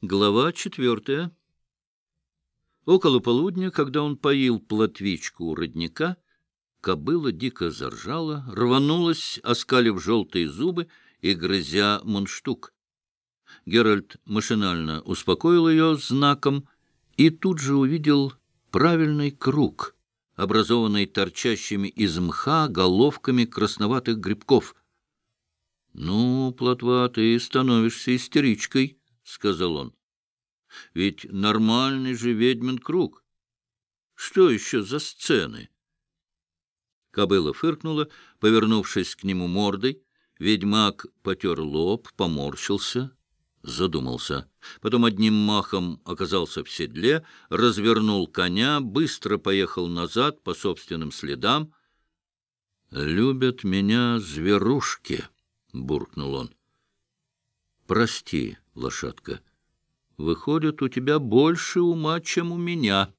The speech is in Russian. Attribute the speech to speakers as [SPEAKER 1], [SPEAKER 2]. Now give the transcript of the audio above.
[SPEAKER 1] Глава четвертая. Около полудня, когда он поил плотвичку у родника, кобыла дико заржала, рванулась, оскалив желтые зубы и грызя мундштук. Геральт машинально успокоил ее знаком и тут же увидел правильный круг, образованный торчащими из мха головками красноватых грибков. — Ну, плотва, ты становишься истеричкой, — сказал он. — Ведь нормальный же ведьмин круг. Что еще за сцены? Кобыла фыркнула, повернувшись к нему мордой. Ведьмак потер лоб, поморщился, задумался. Потом одним махом оказался в седле, развернул коня, быстро поехал назад по собственным следам. — Любят меня зверушки, — буркнул он. — Прости, лошадка. Выходит, у тебя больше ума, чем у меня.